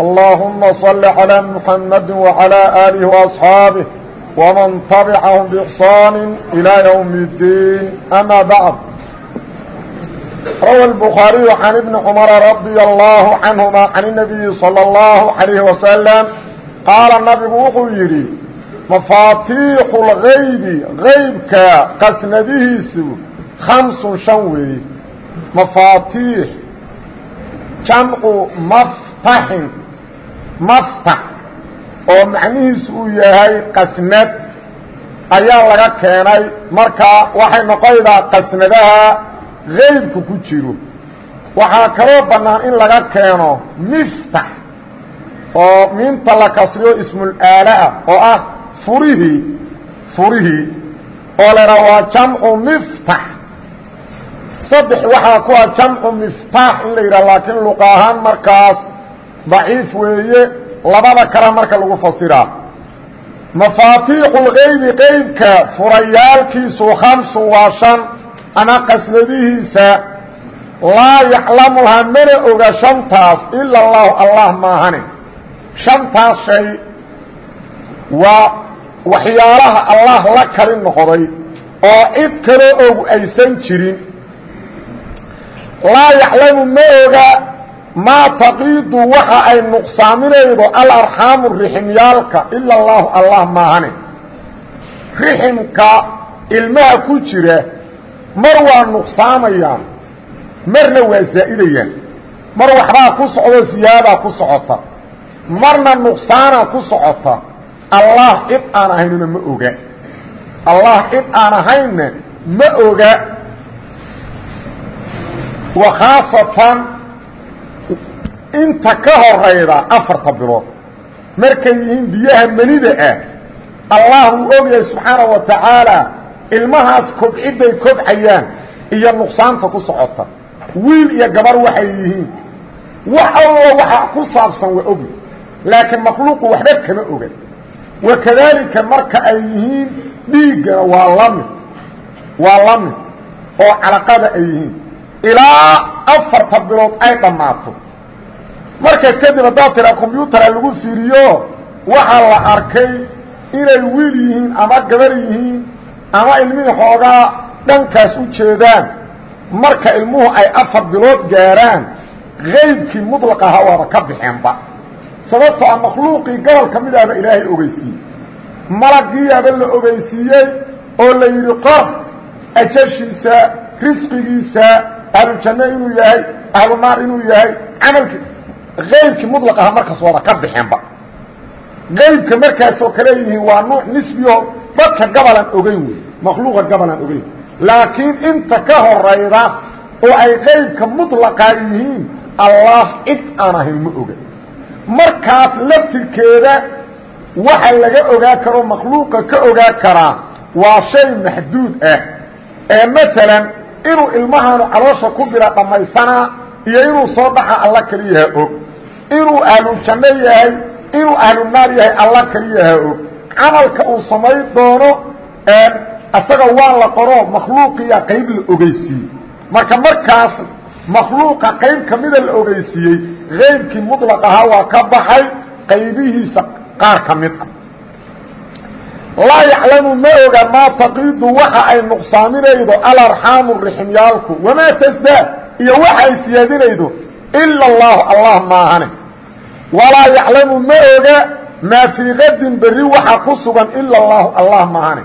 اللهم صل على محمد وعلى آله وأصحابه ومن تبعهم بإحسان إلى يوم الدين أما بعد روى البخاري عن ابن عمر رضي الله عنهما عن النبي صلى الله عليه وسلم قال النبي وxuu yidhi مفاaتيح الغayب غaybka qasnadihiisu خمس شhan weeye مفاaتيح جaمcu مفتحin maftax oo macnihiisu uu yahay qasnad ayaa laga keenay. Marka waxay noqonaydaa qasnadaha haybka ku jiro. Waxaa kaloo bannaan in laga keeno miftax oo miinta la kasriyo ismul aalaah oo ah furihii furihii oo la idhaha waa jamcu miftax. Saddex waxaa ku ah jamcu miftaax in la daciif weeye labada kale marka lagu fasiraa. Mafaatiixu lgaybi qeybka furayaalkiisu khamsun waa shan ama qasnadihiisa laa yaclamuhaa mana oga shantaas ila allahu allah maahane. Shantaas shay waa waxyaalaha allah la kali noqday oo cid kaloo og aysan jirin. Laa yaclamu ma oga maa taqiidu waxa ay nuqsaaminaydo alarxaamu riximyaalka ila allahu allah maahane. Riximka ilmaha ku jira mar waa nuqsaamayaan marna waa zaa'idayaan. Mar waxbaa ku socdo siyaadaa ku socota. Marna nuqsaanaa ku socota allah cid aan ahaynna ma oga. Allah cid aan ahaynna ma oga inta ka horayda afarta bilood. Markay yihiin biyaha menida ah allah wuu ogyahay subxaana wa tacaala ilmahaas kobcidday kobcayaan iyo nuqsaanta ku socota. Wiil iyo gabar waxay yihiin. Wax allo waxa ku saabsan waa ogi laakiin makhluuqu waxba kama oga wakadaalika marka ay yihiin dhiiggana waa la mid. Waa la mid. Oo calaqada ay yihiin. Ilaa afarta bilood ay dhammaato markaas kadib haddaad tiraa combyutara lagu fiiriyo waxaa la arkay inay wiil yihiin ama gabar yihiin ama ilmihii xoogaa dhankaas u jeedaan. Marka ilmuhu ay afar bilood gaaraan qaybkii mudlaq ahaa waaba ka baxeenba sababtoo a makhluuqii gobol ka mid ahba ilaahay ogeysiiyey. Malaggiiaba la ogeysiiyey oo la yidhi qor ajashiisa risqigiisa ahlujanno inuu yahay ahlunaar inuu yahay camalkii aybkii mulaq aha markaas waaba ka baxeenba qaybka markaasoo kale yihiin waa nuuc nisbiyo dadka gabalan ogeyn wey makhluuqa gabalan ogeyn. Laakiin inta ka horayda oo ay qaybka muطlaqaa yihiin allah cid aan ahayn ma oga. Markaas laftirkeeda waxa laga ogaa karo makhluuqa ka ogaa karaa waa shay maxduud ah. Ee maalan inuu ilmahaanu caloosha ku bila dhammaysanaa iyo inuu soo dhaca alla keliyaha og inuu ahlu janno yahay inuu ahlu naar yahay alla keliyaha og camalka uu samayn doono isaga waa la qoro makhluuqiya qayb la ogeysiiyey. Marka markaas makhluuqa qayb kamida la ogeysiiyey qaybkii muطlaq ahaa waa ka baxay qaybihiisa qaar ka mid ah. Laa yaclamu ma oga maa taqiidu waxa ay nuqsaaminaydo alarxaamu riximyaalku wamaa tasdaad iyo walaa yaclamu ma oga maa fii kadin berri waxa ku sugan ila allahu allah maahane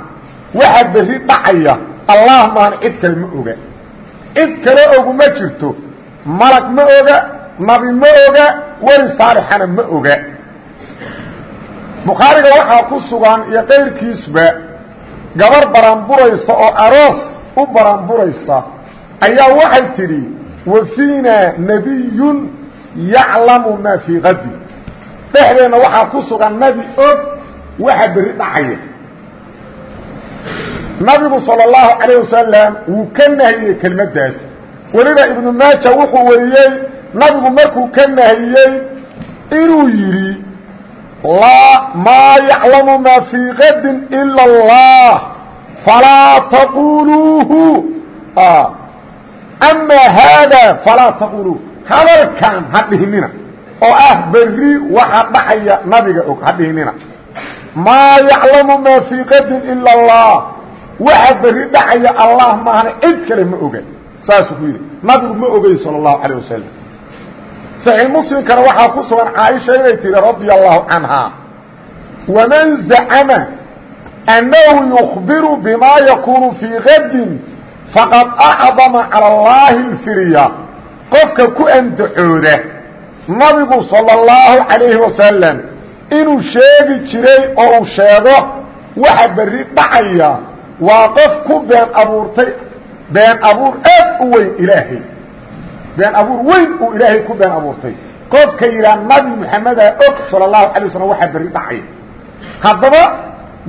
waxa berri dhacaya allah maahane cid kale ma oga. Cid kale ogu ma jirto malag ma oga nabi ma oga weli saalixana ma oga. Bukhaariga waxaa ku sugan iyo qayrkiisba gabar baranburaysa oo aroos u baranburaysa ayaa waxay tidhi wa fiina nabiyun yaclamu maa fii kadi dhexdeenna waxaa ku sugan nebi og waxa berri dhacaya nabigu salى اlahu عalيه wasalam wuu ka nahiyey kelmaddaas weliba ibnu maaja wuxuu wariyey nabigu markuu ka nahiyey inuu yidhi laa maa yaclamu maa fii kadin ilا اllah falaa taquluuhu ama haada falaa taquluuh hadalkan ha dhihinina oo ah berri waxa dhacaya nabiga og ha dhihinina maa yaclamu maa fii kadin ilا اllah waxa berri dhacaya allah maahane cid kale ma oga saasuu ku yidhi nabigu ma ogey salى الlahu عalيه wasalam صaxiix muslimkana waxaa ku sugan caaisha inay tihi radia allahu canha waman zacama annahu yukhbiru bima yakunu fii gadin faqad acdama calى اllahi اlfirya qofka ku andacooda nabigu salى اllahu عalayhi wasalam inuu sheegi jiray oo uu sheego waxa berri dhacaya waa qof ku been abuurtay been abuur aad u weyn ilaahay been abuur weyn uu ilaahay ku been abuurtay qofka yidhaha nabi moxamedaa og salى اlahu alay waslm waxaa berri dhacaya haddaba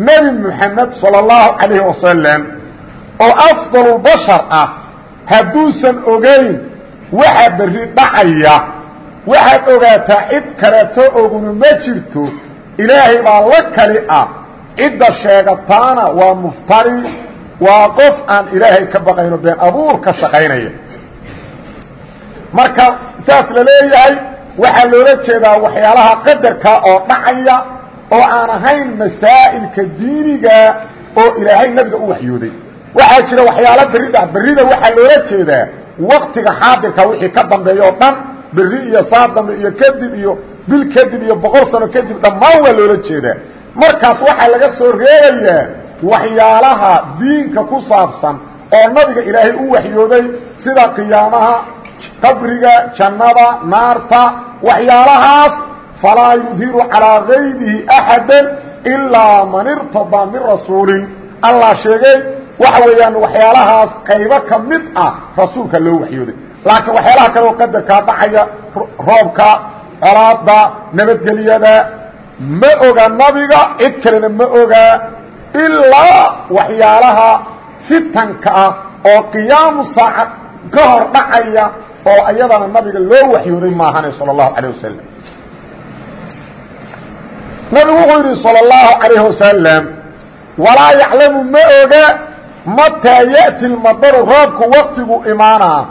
nebi moxamed salى اllahu calayhi wasalam oo afdalulbashar ah hadduusan ogayn waxa berri dhacaya. Waxaad ogaataa cid kaleeto ogunu ma jirto. Ilaahay baa la kali ah. Cidda sheegataana waa muftari. Waa qof aan ilaahay ka baqayno been abuur ka shaqaynaya. Marka saas la leeyahay. Waxaa loola jeedaa waxyaalaha qadarka oo dhacaya oo aan ahayn masaa'ilka diiniga oo ilaahay nabiga u waxyooday. Waxaa jira waxyaalo berri dha berrida waxaa loola jeedaa waktiga xaadirka wixii ka dambeeya oo dhan berri iyo saa dambe iyo kadib iyo bil kadib iyo boqol sano kadib dhammaan waa loola jeedaa. Markaas waxaa laga soo reebayaa waxyaalaha diinka ku saabsan oo nabiga ilaahay u waxyooday sida qiyaamaha qabriga jannada naarta waxyaalahaas. Falaa yudhiru calىa gaybihi axada ilaa man irtadaa min rasuulin. Allah sheegay waxa weeyaan waxyaalahaas qaybo ka mid ah rasuulka loo waxyooday laakiin waxyaalaha kale oo qadarkaa dhacaya roobka colaada nabadgelyada ma oga nabiga cid kalena ma ogaa ilaa waxyaalaha fitanka ah oo qiyaamu saaca ka hor dhacaya oo ayadana nabiga loo waxyooday maahane salى الlahu عalيه wasalam nabigu wuxuu yidhi salى الlahu عalayه wasalam walaa yaclamu ma oga mataa yأti اlmadaru roobku waktigu imaanaa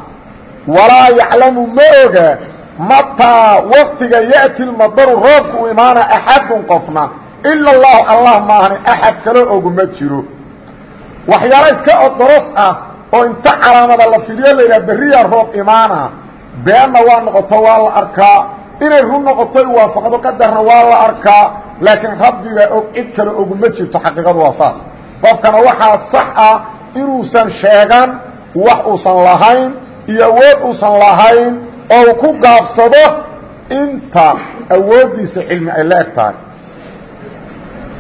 walaa yaclamu ma oga mataa waktiga yأti اlmadaru roobku u imaanaa axadun qofna ila اllahu allah maahane axad kalo ogu ma jiro waxyaalo iska odoros ah oo inta calaamada la fidiyo la yidhaha berriya roob imaana beenna waa noqoto waa la arkaa inay run noqotoy waafaqdo qadarna waa la arkaa laakiin rabbigaa og cid kale oguma jirto xaqiiqadu waa saas qofkana waxaa sax ah inuusan sheegan wax uusan lahayn iyo awood uusan lahayn oo ku gaabsado inta awooddiisa cilmi ay la eg tahay.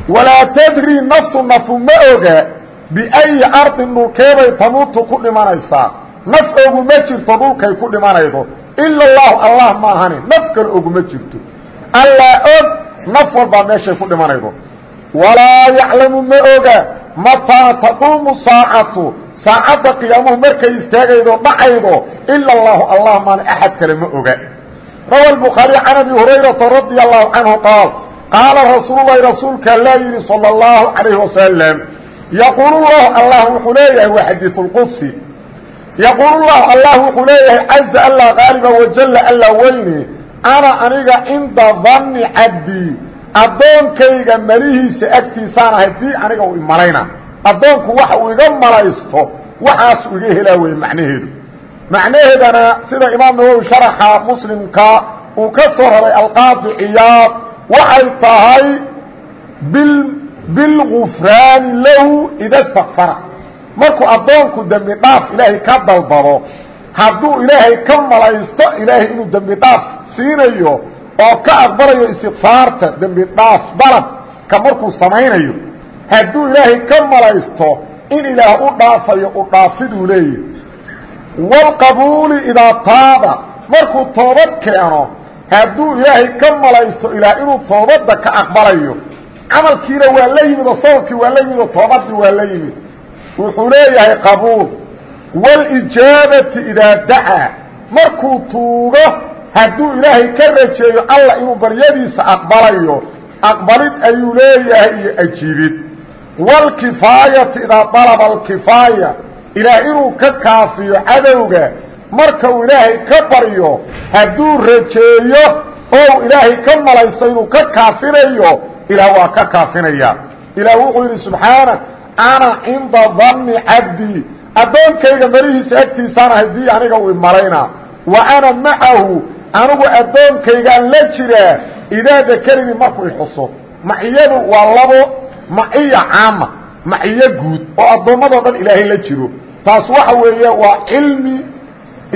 Walaa tadri nafsu nafu ma oga biayi ardin dhulkeeday tamuutu ku dhimanaysaa. Naf oguma jirto dhulkay ku dhimanaydo. Ila allahu allah maahane naf kale oguma jirto. Allaa og naf walbaa meeshay ku dhimanaydo. Walaa yaclamu ma oga mataa taquumu saacatu? Saacadda qiyaamuhu markay istaagaydo dhacaydo ila allahu allah maana axad kale ma oga. Rawa lbukhaari can abi hurayrata radia allahu canhu qaal qaala rasuululahi rasuulka allaa yidhi sala allahu calayhi wasalam yaquulu llahu allah wuxuu leeyahay waa xadiiu lqudsi yaquulu llahu allah wuxuu leeyahay caza allah qaaliba wajalla alla weyne ana aniga cinda danni cabdii addoonkayga malihiisa agtiisaan ahay bii aniga uu imalayna addoonku waxa uu iga malaysto waxaasuu iga helaa weye macnaheedu. Macnaheedana sida imaam nawowi sharaxa muslimka uu ka soo raray alqaadi ciyaad waxay tahay bilgufraani lahu ida stakfara markuu addoonku dembi dhaaf ilaahay ka dalbado hadduu ilaahay ka malaysto ilaahay inuu dembi siinayo oo ka aqbalayo istikfaarta dembi dhaaf dalabka markuu samaynayo hadduu ilaahay ka malaysto in ilaah u dhaafayo u dhaafiduu leeyahy wاlqabuuli idaa taaba markuu toobad keeno hadduu ilaahay ka malaysto ilaah inuu toobadda ka aqbalayo camalkiina waa la yimid oo sababkii waa la yimid oo toobadii waa la yimid wuxuu leeyahay qabuul. Wاlijaabati idaa dacaa markuu tuugo hadduu ilaahay ka rajeeyo alla inuu baryadiisa aqbalayo aqbalid ayuu leeyahay iyo ajiibid wاlkifaayati idaa dalaba alkifaaya ilaah inuu ka kaafiyo cadowga marka uu ilaahay ka baryo hadduu rajeeyo oo ilaahay ka malaysto inuu ka kaafinayo ilaah waa ka kaafinaya. Ilaah wuxuu yidhi subxaana ana cinda danni cabdii addoonkayga marihiisa agtiisaan ahay bii aniga u imalaynaa wa ana macahu anigu addoonkaygaan la jiraa idaa dakaranii markuu ixuso maciyadu waa labo maciya caama maciyo guud oo addoommadoo dhan ilaahay la jiro. Taas waxa weeye waa cilmi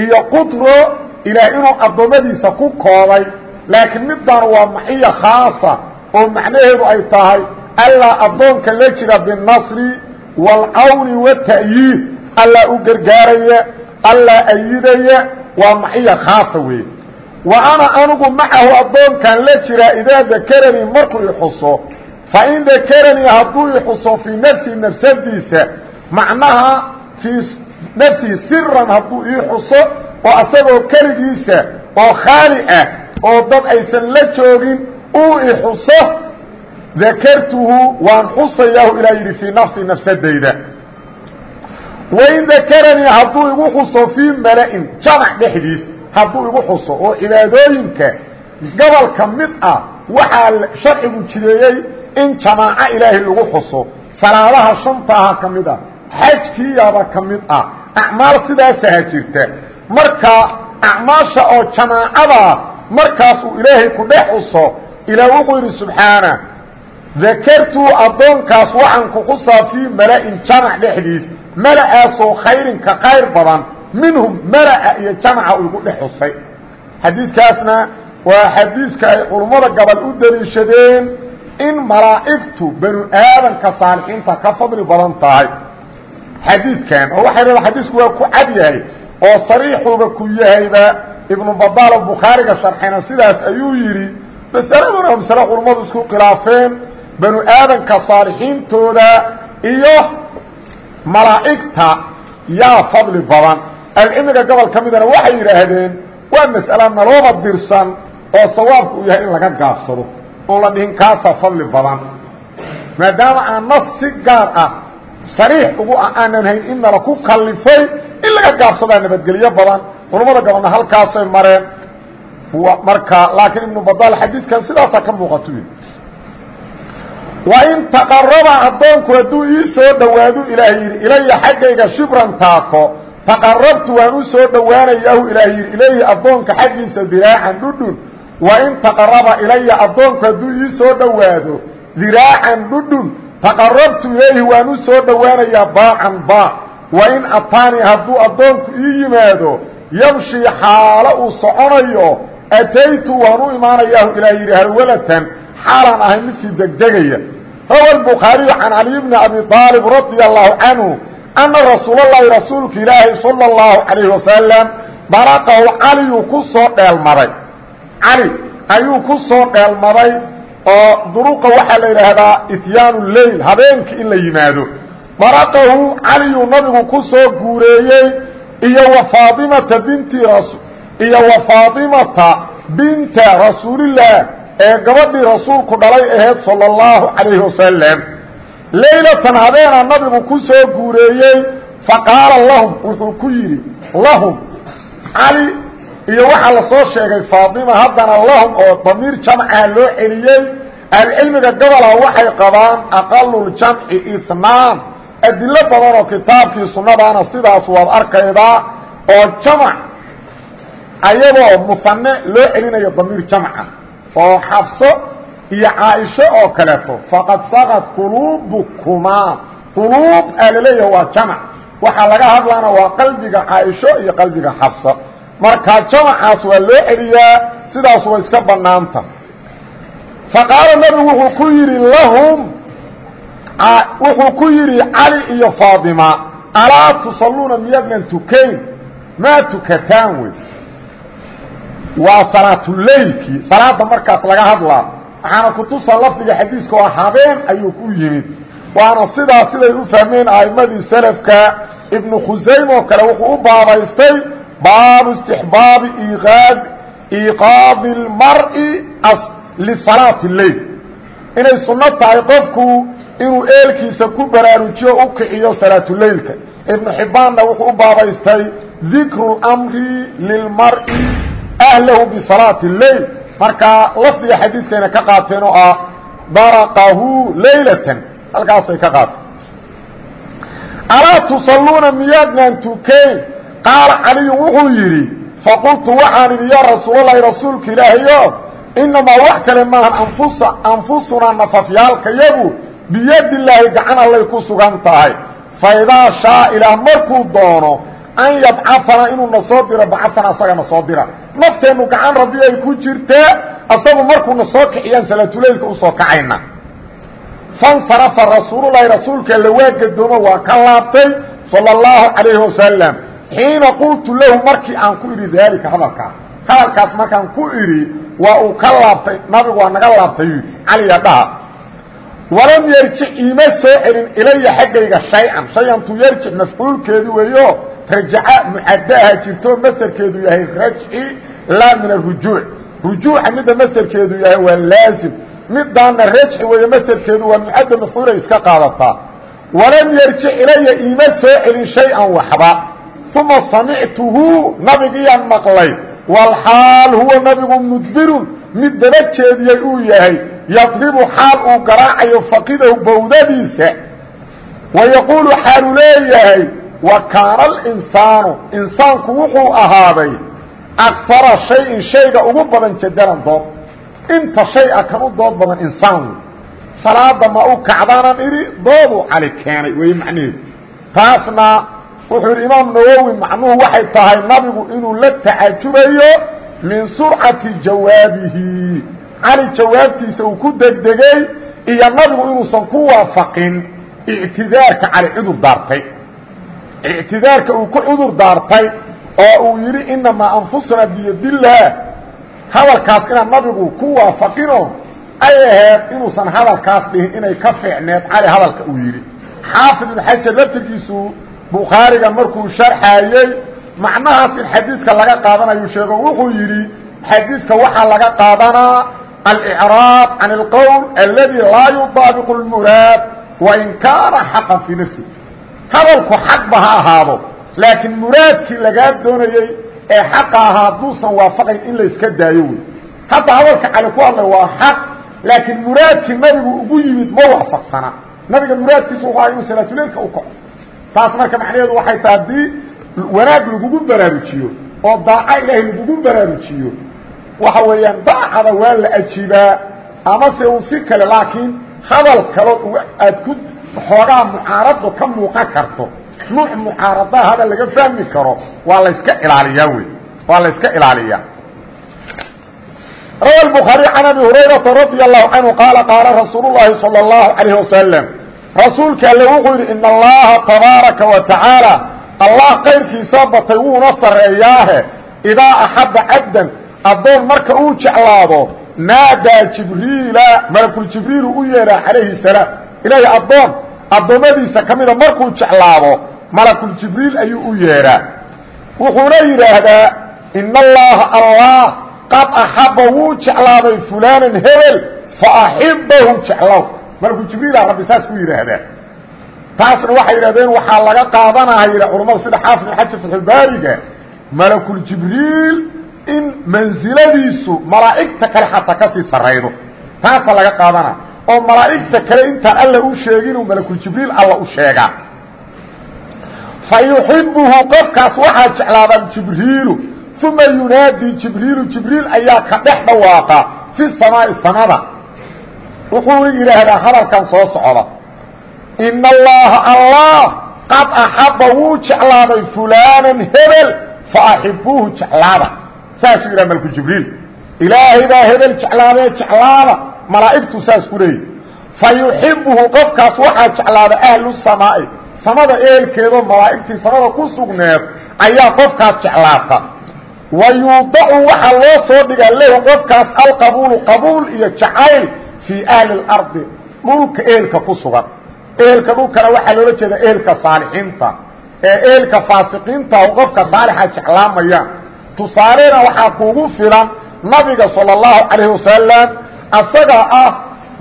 iyo qudro ilaah inuu addoommadiisa ku koobay. Laakiin middan waa maciyo khaasa oo macnaheedu ay tahay allaa addoonka la jira binnasri waalcawni wata'yiid allaa u gargaaraya allaa ayidaya waa maciyo khaasa weeye wa ana anigu macahu addoonkan la jiraa idaa dakaranii markuu ixuso fa in dakaranii hadduu ixuso fii nafsii nafsadiisa macnaha fii nafsihi siran hadduu ii xuso oo asagoo keligiisa oo khaali ah oo dad aysan la joogin uu ixuso dakartuhu waan xusayaahu ilaa yidhi fii nafsi nafsadayda. Wain dakaranii hadduu igu xuso fii mala-in jamac dhexdiis hadduu igu xuso oo cibaadooyinka gobolka mid ah waxaa sharcigu jireeyey in jamaaco ilaahay lagu xuso. Salaadaha shantaaha ka mid ah xajkiiyaaba ka mid ah acmaal sidaasaha jirta. Marka acmaasha oo jamaacadaa markaas uu ilaahay ku dhex xuso ilaah wuxuu yidhi subxaana dakartuu addoonkaas waxaan ku xusaa fii mala-in jamac dhexdiis mala-aasoo khayrinka khayr badan minhum mala-a iyo jamaca uu igu dhex xusay. Xadiidkaasna waa xadiiska ay culummada gabal u daliishadeen in malaa'igtu banu aadanka saalixiinta ka fadli badan tahay. Xadiidkan oo waxay leedahay xadiisku waa ku cad yahay oo sariixuuba ku yahayba ibnu badaal oo bukhaariga sharxayna sidaas ayuu yidhi masaladuna waa masale culummadu isku khilaafeen banu aadanka saalixiintooda iyo malaa'igta yaa fadli badan ahlucilmiga gobol ka midana waxay yidhaahdeen waa mas'ala nalooba dirsan oo sawaabku uu yahay in laga gaabsado oon la dhihin kaasaa fadli badan. Maadaama aan nas si gaar ah sariix ugu aanan hayn in nala ku kallifay in laga gaabsadaa nabadgelyo badan culammada gabalna halkaasay mareen. Marka laakiin ibnu badaal xadiidkan sidaasaa ka muuqato wa in taqaraba addoonku hadduu ii soo dhowaadu ilaah yidhi ilaya xaggayga shibran taako taqarabtu waan u soo dhowaanayahu ilaah yidhi ilayhi addoonka xaggiisa diraacan dhudhun wa in taqaraba ilaya addoonku hadduu ii soo dhowaado diraacan dhudhun taqarabtu ilayhi waan u soo dhowaanayaa baacan baac wa in ataanii hadduu addoonku ii yimaado yamshii xaalo uu soconayo ataytu waan u imaanayaahu ilaah yidhi harwalatan xaalaan ahay midkii degdegaya. Rawa bukhaariyu can caliy bni abi aalib radia allahu canhu ana rasuulalahi rasuulka ilaahi sala اllahu calayhi wasalam baraqahu caliyuu ku soo dheelmaday cali ayuu ku soo dheelmaday oo duruqa waxaa la yidhaahdaa ityaanu leyl habeenkii in la yimaado baraqahu caliyuu nabigu ku soo guureeyey iyo wa faaimata binti iyo wa faaimata binta rasuulillaah ee gabadhii rasuulku dhalay aheyd salى اllahu calayhi wasalam leylatan habeena nabigu ku soo guureeyey faqaala lahum wuxuu ku yidhi lahum cali iyo waxaa la soo sheegay faatima haddana lahum oo damiir jamcaha loo celiyey ahlucilmiga gobola waxay qabaan aqaluljamci itnaan adilo badan oo kitaabkii sunnadaana sidaas waad arkaydaa oo jamac ayadoo musane loo celinayo damiir jamca oo xafso iyo caaisho oo kaleeto faqad saqad quluubukumaa. Quluub aa laleeyaha waa jamac. Waxaa laga hadlaana waa qalbiga caaisho iyo qalbiga xafso marka jamacaas waa loo celiyaa sidaas way iska banaanta faqaala nabigu wuxuu ku yidhi lahum wuxuu ku yidhi cali iyo faatima alaa tusalluuna miyaadnan tukayn? Maa tukataan wey waa salaatuleylkii salaada markaas laga hadlaa waxaana kutusa lafdiga xadiiska oo habeen ayuu ku yimid waana sidaas siday u fahmeen a'immadii selafka ibnu khusaym oo kale wuxuu u baabaystay baabu istixbaabi iiqaadi اlmar'i lisalaati اleyl inay sunno tahay qofku inuu eelkiisa ku baraarujiyo u kiciyo salaatuleylka ibnu xibbaanna wuxuu u baabaystay dikru اmri lilmar'i ahlahu bisalaati اleyl marka lafdiga xadiiskayna ka qaateen oo ah daraqahu laylatan. Halkaasay ka qaateen. Alaa tusalluuna miyaadnaan tukayn? Qaala caliyu wuxuu yidhi faqultu waxaan idhi yaa rasuulalahi rasuulka ilaahayo inamaa wax kale maahan anfusa anfusunaa nafafyaalkayagu biyadillaahi gacan allay ku sugan tahay. Faidaa shaa ilaah markuu doono an yabcaana inuu na soo diro bacana asaga na dira nafteennu gacan rabbi ay ku jirtaa asagu markuu na soo kiciyaan salaatuleylka u soo kacayna. Fansarafa rasuululahi rasuulka alla waa gadoomo waa ka laabtay sala اllahu calayhi wasalam xiina qultu lahu markii aan ku idhi daalika hadalkaas hadalkaas markaan ku idhi waa uu ka laabtay nabigu waa naga laabtay caliya dhaha walam yarjic iima soo celin ilaya xaggayga shay-an shay-antu yarjic mafcuulkeedu weeyo rajaca mucadaha jirto masderkeedu yahay rajci laa min arujuuc rujuuca midda masderkeedu yahay waa laazim. Midaana rajci weeye masderkeedu waa mucadda mafcuulay iska qaadataa. Walam yarjic ilaya iima soo celin shay-an waxba. Uma samictuhu nabigiyaan maqlay. Walxaal huwa nabigu mudbirun. Mid daba jeediyey uu yahay yadribu xaal uu garaacayo faqidahu bawdadiisa wa yaquulu xaalu leeyahay wa kaana alinsaanu insaanku wuxuu ahaaday akara shayin shayga ugu badan jadalan dood inta shay a kan u dood badan insaan wey salaada ma u kacdaanan idhi dooduu cali keenay wey macnaheedu taasna wuxuu yidhi imaam nawowi macnuhu waxay tahay nabigu inuu la tacajubayo min surcati jawaabihi cali jawaabtiisa uu ku degdegey iyo nabigu inuusan ku waafaqin ictidaarka cali cudur daartay. Ictidaarka uu ku cudur daartay oo uu yidhi inamaa anfusuna biyadillaah hadalkaas inaan nabigu ku waafaqino ay ahayd inuusan hadalkaas dhihin inay ka fiicneed cali hadalka uu yidhi. Xaafid ibn xajar laftirkiisu bukhaariga markuu sharxaayey macnahaas in xadiidka laga qaadanayu sheego wuxuu yidhi xadiidka waxaa laga qaadanaa alcraab can اlqowl aladi laa yudaabiqu اlmuraad wain kaana xaqan fii nafsi hadalku xaqba ha ahaado laakiin muraadkii lagaa doonayey ee xaqa ahaa hadduusan waafaqayn in layska daayo wey hadda hadalka cali ku hadlay waa xaq laakiin muraadkii nabigu ugu yimid ma waafaqsana nabiga muraadkiisu wuxu aha inuu salaatuleylka u kaco taas marka macnaheedu waxay tahay haddii wanaag lagugu baraarujiyo oo daaco ilaahay lagugu baraarujiyo waxa weeyaan daacada waa la ajiibaa amase uu si kale laakiin hadal kalo aad ku xoogaa mucaarado ka muuqan karto nuuc mucaaradaha hadal laga fahmi karo waa layska ilaaliyaa wey waa layska ilaaliyaa rawa الbخaarي can abi hurayraةa radي الlahu canهu qaala qaala rasuul الlahi salى الlahu عalيه wasaلم rasuulka alle wuxuu yidhi in allaha tabaaraka wa tacaala allah kayrkiisa batay wuuna sarreeyaahe idaa axabba cabdan addoon marka uu jeclaado naadaa jibriila malakuljibriilu u yeedhaa calayhi salaam. Ilaahay addoon addoommadiisa ka mida markuu jeclaado malakuljibriil ayuu u yeedhaa wuxuuna yidhaahdaa in allaha allah qad axabba wuu jeclaaday fulaanan hebel fa axibbahu jeclow malakuljibriila rabbi saas ku yidhaahdaa. Taasna waxay yidhahdeen waxaa laga qaadanaya culamadu sida xaafid xajar fatxulbaariga malakuljibriil in mansiladiisu malaa'igta kale xataa ka sii saraydo taasa laga qaadana. Oo malaa'igta kale intaan alla u sheeginu malakuljibriil alla u sheegaa fa yuxibuhu qofkaas waxaa jeclaadaan jibriilu uma yunaadii jibriilu. Jibriil ayaa ka dhex dhawaaqa fi samaa'i samada. Wuxuu yidhaahdaa hadalkan soo socda. In allaha allah qad axabba wuu jeclaaday fulaanan hebel fa axibuuhu jeclaada saasuu yidhaha malku jibriil. Ilaahay baa hebel jeclaadee jeclaada malaa'igtu saas ku leeyihi fa yuxibuhu qofkaas waxaa jeclaada ahlu samaa'i. Samada eelkeedoo malaa'igtii samada ku sugneed ayaa qofkaas jeclaata wa yuudacu waxaa loo soo dhigaa lahu qofkaas alqabuulu qabuul iyo jacayl fii ahli اlardi dhulka ehelka ku sugan. Ehelka dhulkana waxaa loola jeeda ehelka saalixiinta. Ee ehelka faasiqiinta o qofka saalixa jeclaamayaan tusaalena waxaa kuugu filan nabiga salى اllahu calayh wasalam asagaa ah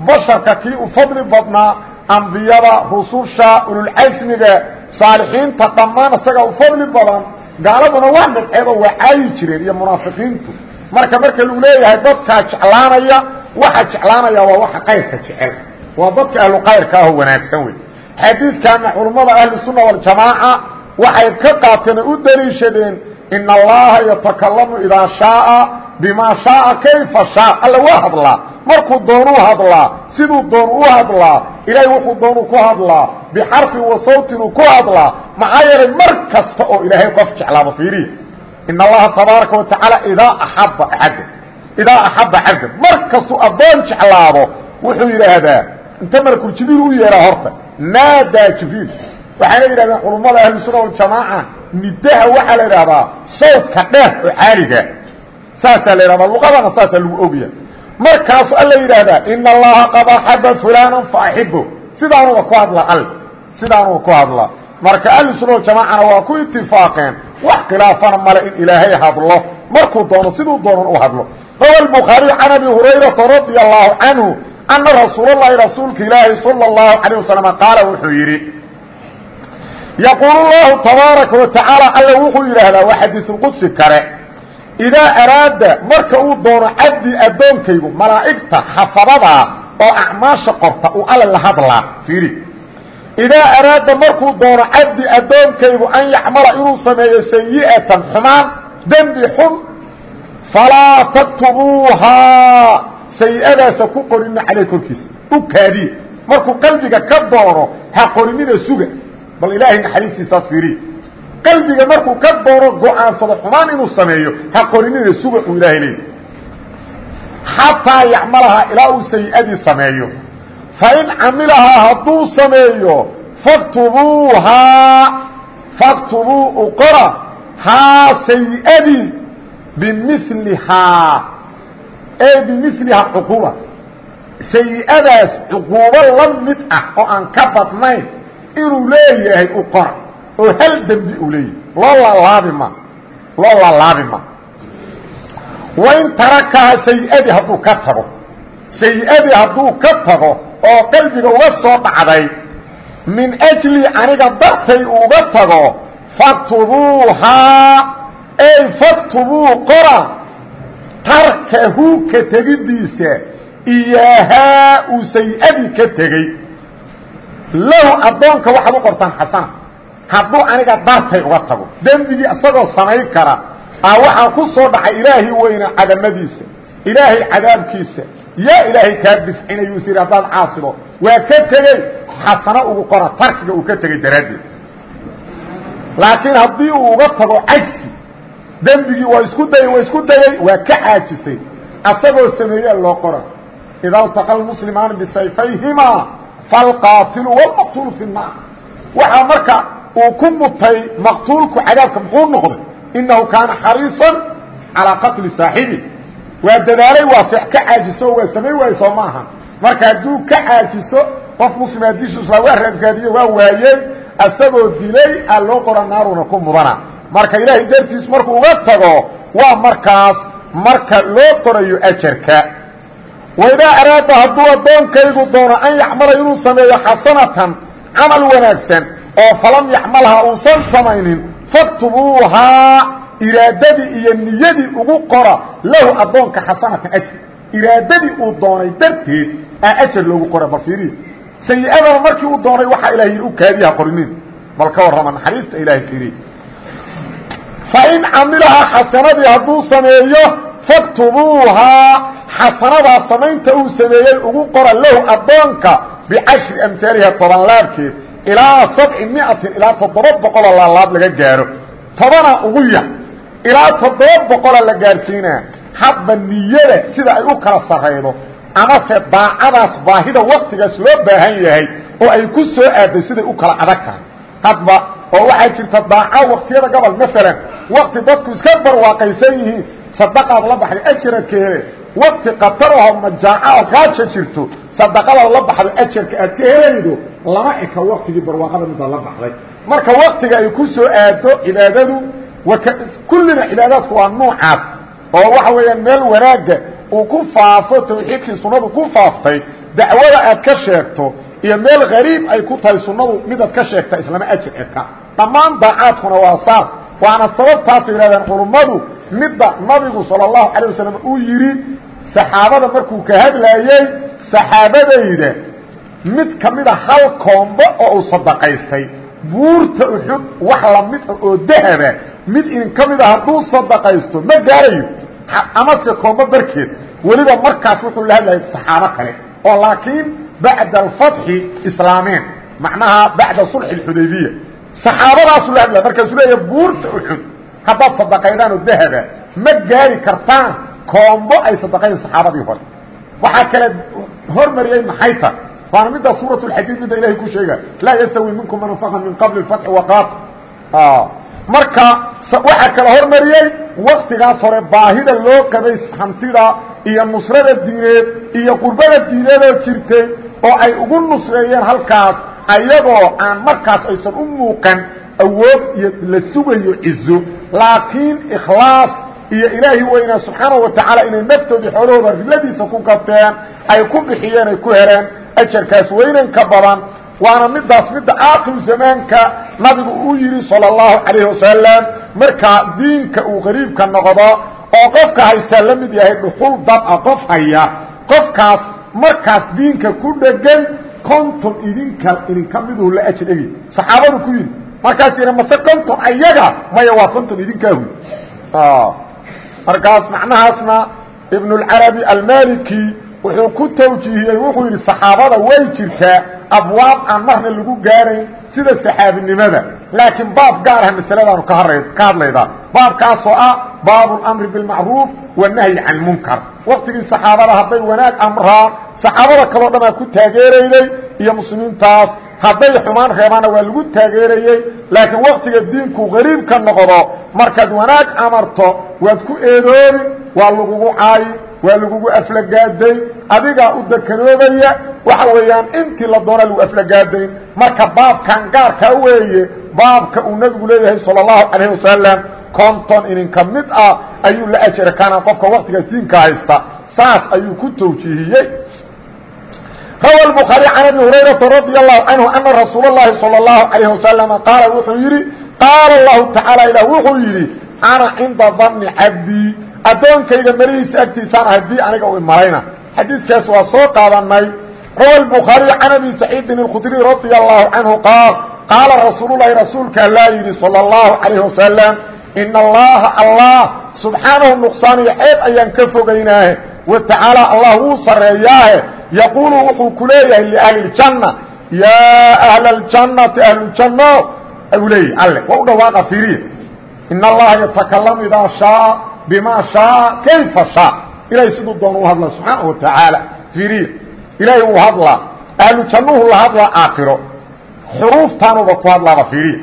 basharka kii u fadli badnaa ambiyada rususha ululcasmiga saalixiinta dhammaan isagaa u fadli badan gaaladuna waa nabceedo waa caayi jireen iyo munaafiqiintu. Marka marka lagu leeyahay dadkaa jeclaanaya waxa jeclaanaya waa waxa kayrka jecel. Waa dadka ahlu kayrka ahoo wanaagsan wey xadiidkaana culummada ahlusunna waljamaaca waxay ka qaateen oo u daliishadeen in allaha yatakalamu idaa shaaa bimaa shaaa kayfa shaa alle waa hadlaa markuu doonuu hadlaa siduu doon u hadlaa ilaahay wuxuu doonuu ku hadlaa bixarfin wa sawtin uu ku hadlaa maxaa yeelay mar kasta oo ilaahay qof jeclaado fiiriya in allaha tabaaraka wa tacaala idaa axaba axadda idaa axaba cabdan mar kastuu addoon jeclaado wuxuu yidhaahdaa inta markuu jibriil u yeehaa horta naadaa jibriil waxayna yidhahdeen culummada ahlusuna waljamaaca nidaha waxaa la idhahdaa sawdka dheer oo caaliga saasaa la yidhahdaa luqadana saasaa lagu ogya markaasu alla yidhaahdaa ina allaha qad axaba fulanan faaxibo sidaanuba ku hadla alle sidaanuba ku hadla marka ahlusuna waljamaacana waa ku itifaaqeen wax khilaafana male in ilaahay hadlo markuu doono siduu doonan u hadlo rawa الbخaariي can abi hurayraةa radي الlahu canhu ana rasuul اlahi rasuulka ilaahi salى الlahu عalيه waslم qaala wuxuu yidhi yquul اllahu tabaaraka watacaala alla wuxuu yidhaahdaa waa xadiisulqudsi kale idaa araada marka uu doono cabdi addoonkaygu malaa'igta xafadadaa oo acmaasha qorta uu alla la hadlaa fiiri idaa araada markuu doono cabdi addoonkaygu an yacmala inuu sameeyo sayi'atan xumaan dembi xun falaa taktubuuhaa sayi'adaasa ku qorinna caleyh korkiisa u kaadiya markuu qalbiga ka doono ha qorinina suga bal ilaahay naxariistiisaas fiiriya qalbiga markuu ka doono go'aansado xumaan inuu sameeyo ha qorinina suga uu ilaahay leeyahy xataa yacmalahaa ilaa uu sayi-adii sameeyo. Fain camilahaa hadduu sameeyo faktubuuhaa faktubuu uqora haa sayi-adii bimilihaa e bimilihaa cuquuba. Sayi-adaas cuquubo la mid ah oo aan ka badnayn inuu leeyahay u qora oo hal dembi uu leeyahay. Loo lalaabi ma loo lalaabi ma. Wain tarakaha sayi-adii hadduu ka tago sayi-adii hadduu ka tago oo qalbiga uga soo dhacday min ajli aniga dartay uga tago faktubuuhaa ey faktubuu qora tarkahu ka tegidiisa iyaahaa uu say-adii ka tegey lahu addoonka waxaad u qortaan xasana hadduu aniga dartay uga tago. Dembigii isagoo samayn kara. A waxaa ku soo dhacay ilaahay weyna cadamadiisa ilaahay cadaabkiisa yaa ilaahay kaa difcinayuu is yidhi haddaad caasido waa ka tegey. Xasano ugu qora tarkiga uu ka tegey daraaddeed. Laakiin haddii uu uga tago cajsi dembigii waa isku dayey waa isku dayey waa ka caajisay. Asagoo sameeyaa loo qora. Ida altaqa lmuslimaani bisayfayhimaa falqaatilu wlmaqtuulu fi nnaar waxaa marka uu ku mutay maqtuulku cadaabka muxuu noqday inahu kaana xariisan calaa qatli saaxibi waa dadaalay waa se ka caajiso waa samayn waaye soo maaha marka hadduu ka caajiso qof muslima dishiisla waa raadkaadiyo waa waayey asagoo dilay aa loo qora naaruna ku mudana marka ilaahay dartiis markuu uga tago waa markaas marka loo qorayo ajarka waidaa araada hadduu addoonkaygu doono an yacmala inuu sameeyo xasanatan camal wanaagsan oo falam yacmalha uusan samaynin faktubuuhaa iraadadii iyo niyadii ugu qora lahu addoonka xasanatan ajr iraadadii uu doonay darteed aa ajar loogu qora bal fiiriya sayi-adana markii uu doonay waxaa ilahay yidhi u kaadiyaha qorinin bal ka warrama naxariista ilaahay fiiriya fain camilahaa xasanadii hadduu sameeyo faktubuuhaa xasanadaa samaynta uu sameeyey ugu qora lahu addoonka bicashri amhaaliha toban laabkeed ilaa sabci miatin ilaa toddoba boqoloo laalaab laga gaaro. Tobana ugu yar ilaa toddoba boqola la gaarsiinaa. Hadba niyada sida ay u kala saraydo amase daacadaas baahida waktigaas loo baahan yahay oo ay ku soo aaday siday u kala adag tahay. Hadba oo waxaa jirta daaco waktiyada gobol maalan wakti dadku iska barwaaqaysan yihiin sadaqaad la baxday ajra ka hele wakti qatarahoo majaaca oo gaaja jirto sadaqadaad la baxday ajarka aad ka helaydo lama eka waktigii barwaaqada midaad la baxday. Marka waktiga ay ku soo aado cibaadadu kullina cibaadaadku waa nuucaas oo waxa weeyaan meel wanaagga uu ku faafo tawxiidkii sunnadu ku faaftay dacwada aad ka sheegto iyo meel gariib ay ku tahay sunnadu midaad ka sheegta islama ajar eka dhammaan daacaadkuna waa saas waana sababtaasay yidhahdeen culummadu midda nabigu sala allahu calay wasalam uu yidhi saxaabada markuu ka hadlaayey saxaabadayda mid ka mida hal koombo oo uu sadaqaystay. Buurta uxud wax la mid a oo dahaba mid idin ka mida hadduu sadaqaysto ma gaarayo. Amase koombo barkeed weliba markaas wuxuu la hadlayay saxaabo kale. Oo laakiin bacda alfatxi islaameen macnaha bacda sulxi اxudaybiya saxaabadaasuu la hadlaya markaasuu leeya buurta uxud haddaad sadaqaydaan oo dahaba ma gaari kartaan koombo ay sadaqayn saxaabadii hore waxaa kale hormariyey maxay ta waana midda suuraة اxadiid midda ilahay ku sheega laa yastawi minkum man anfaqa min qabli اfatxi waqaat marka waxaa kala hormariyey waktigaas hore baahida loo qabay hantida iyo nusrada diineed iyo qurbada diineedoo jirtay oo ay ugu nusreeyeen halkaas ayagoo aan markaas aysan u muuqan awood iyo la sugayo cizo laakiin ikhlaas iyo ilaahi weyna subxaanahu watacaala inay naftoodii xoolahooda riladiisa ku gabteen ay ku bixiyeen ay ku heleen ajarkaas weynan ka badan. Waana middaas midda aakhiru zamaanka nabigu uu yidhi sala allahu calayhi wasalam markaa diinka uu qariibka noqdo oo qofka haystaa la mid yahay dhuxul dab a qof haya qofkaas markaas diinka ku dhegan konton idinka idinka miduhu la ajar egi saxaabadu ku yidhi markaas yidhi mase konton ayaga maya waa konton idinkaa huy ah. markaas macnahaasna ibnulcarabi almaliki wuxuu ku tawjiihiyey wuxuu yidhi saxaabada way jirtaa abwaab aan marna lagu gaarayn sida saxaabinimada. Laakiin baab gaar ah masaladaanu ka ha ka hadlaydaa. Baabkaasoo ah baab اlamri biاlmacruuf wanahyi can munkar. Waktigii saxaabada hadday wanaag amraan saxaabada kaloo dhanaa ku taageerayday iyo muslimiintaas hadday xumaan reebaana waa lagu taageerayey laakiin waktiga diinku qariib ka noqdo markaad wanaag amarto waad ku eedoobin waa lagugu caayin waa lagugu aflagaaday adigaa u dakadoobaya waxa weeyaan intii la doona lagu aflagaadayn marka baabkan gaarkaa weeye baabka uu nebigu leeyahay sala allahu calayhi wasalam konton ininka mid ah ayuu la ajira kaana qofka waktigaas diinka haysta saas ayuu ku tawjiihiyey rawa الbخaarي can abi hurayraةa radي الlahu canhu ana rasuul الlahi salى الlahu عalayه wasalam qaala wuxuu yidhi qaala الlahu taعaalى ilah wuxuu yidhi ana cinda dani cabdii addoonkayga melihiisa agtiisaan haddii aniga u imalayna xadiiskaas waa soo qaadanay rawa الbخaariي can abi saciidin الkhudri radي الlahu canhu qaal qaala rasuul lahi rasuulka allaa yidhi salى الlahu عalayه wasalam in allaha allah subxaanahu nuqsaaniyo ceeb ayaan ka fogaynaahe wa tacaala allah wuu sarreeyaahe yaquulu wuxuu ku leeyahay liahli اjanna yaa ahla اljannati ahlujanno u leeyahy alle waa u dhawaaqa fiiriya in allaha yatakalamu idaa shaaa bima shaaa kayfa shaa ilahay siduu doon u hadla subxaanaه wa tacaala fiiriya ilaahay wuu hadlaa ahlu jannuhu la hadlaa aakhiro xuruuftaanuba ku hadlaaba fiiriya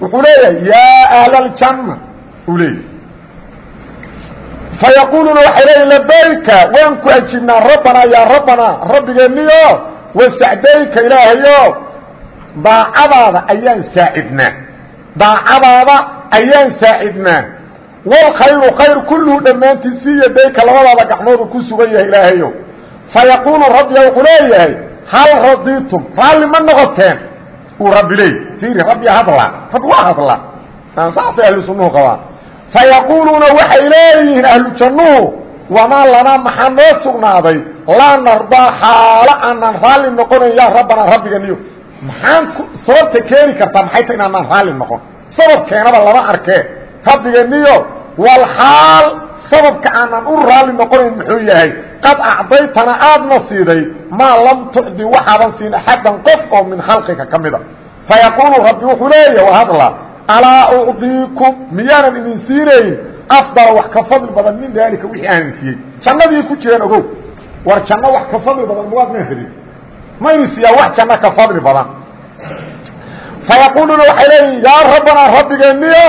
wuxuu leeyahay yaa ahla اljanna uu leeyahy fayaquuluuna waxay leeyihiin labayka waan ku ajibnaa rabbanaa yaa rabbanaa rabbigeeniyo wasacdayka ilaahayo daacadaada ayaan saacidnaa daacadaada ayaan saacidnaa wاlkhayru khayr kulluhu dhammaantii sii yadayka labadaada gacmoodu ku sugan yahay ilaahayo fayaquulu rabbiga wuxuu leeyahay hal radiitum raalli ma noqoteen uu rabbi leey fiiri rabbi hadla rabbi waa hadla saasay ahlu sunnuhu qabaan fayaquuluuna waxay leeyihiin ahlu jannuhu wamaa lanaa maxaa noo sugnaaday laa nardaa xaalo aanaan raalli noqonayn yaa rabbanaa rabbiganiyo maxaan sababta keeni kartaa maxay ta inaanaan raalli noqon sababkeenaba lama arkee rabbiganiyo walxaal sababka aanan u raalli noqonayn muxuu yahay qad acdaytana aadna siiday maa lam tucdi waxaadan siin axaddan qof oo min khalqiga ka mida fayaquulu rabbi alaa ucdiikum miyaanan idin siinayn afdala wax ka fadli badan min daalika wixii aanan siiyey. Jannadii ku jireen ogow war janno wax ka fadli badan mawaad ma helin. Mayni siiyaa wax janno ka fadli badan? Fayaquuluuna waxay leeyihiin yaa rabbanaa rabbigeeniyo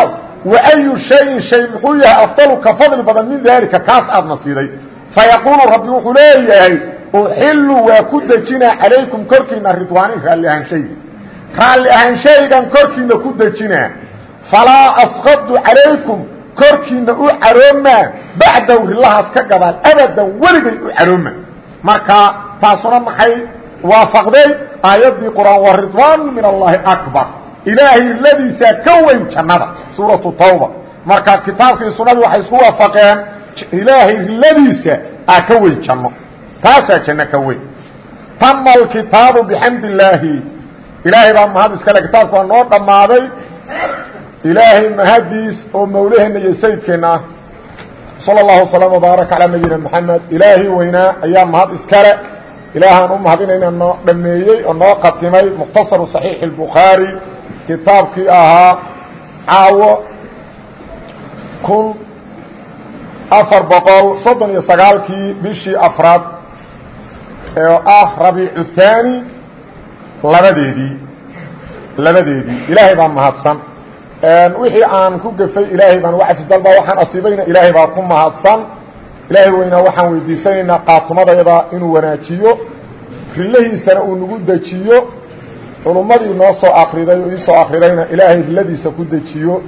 wa ayu shayin shay muxuu yahay afdalu ka fadli badan min daalika kaas aadna siiday fayaquulu rabbi wuxuu leeyahay uxilu waa ku dejinaa calaykum korkiina ridwaanin raalli ahaanshayga raalli ahaanshaygan korkiina ku dejinaa falaa asqadu calaykum korkiina u caroomaa bacdaw rilahaas ka gadaal abadan weligay u carooma. Marka taasuna maxay? Waafaqday aayaddii qur'aan wa ridwaanu min allahi akbar. Ilaahay riladiisaa ka weyn jannada suuratu tawba. Marka kitaabkii sunnadii waxay isku waafaqeen ilaahay riladiisa aa ka weyn janno taasaa janno ka weyn. Tama alkitaabu bixamdi illaahi ilaahay baa mahad iskale kitaabku waa noo dhammaaday ilaahay mahadiis oo mawlaheena iyo sayidkeenna ah sala allahu wasalam wabaarak calaa nabiyina maxamed ilaahay weynaa ayaa mahad iskale ilaahaan u mahadinayna noo dhammeeyey oo noo khatimay mukhtasaru saxiixi albukhaari kitaabkii ahaa caawo kun afar boqol soddon iyo sagaalkii bishii afraad oo ah rabiicu thaani labadeedii labadeedii ilaahay baa mahadsan wixii aan ku gafay ilaahay baan uga cafis dalba waxaan asiibayna ilaahay baa ku mahadsan. Ilaahay weynaa waxaan weydiisanaynaa qaatumadayada inuu wanaajiyo rillahiisana uu nagu dejiyo culummadii noo soo akriday oo ii soo akridayna ilaahay rilladiisa ku dejiyo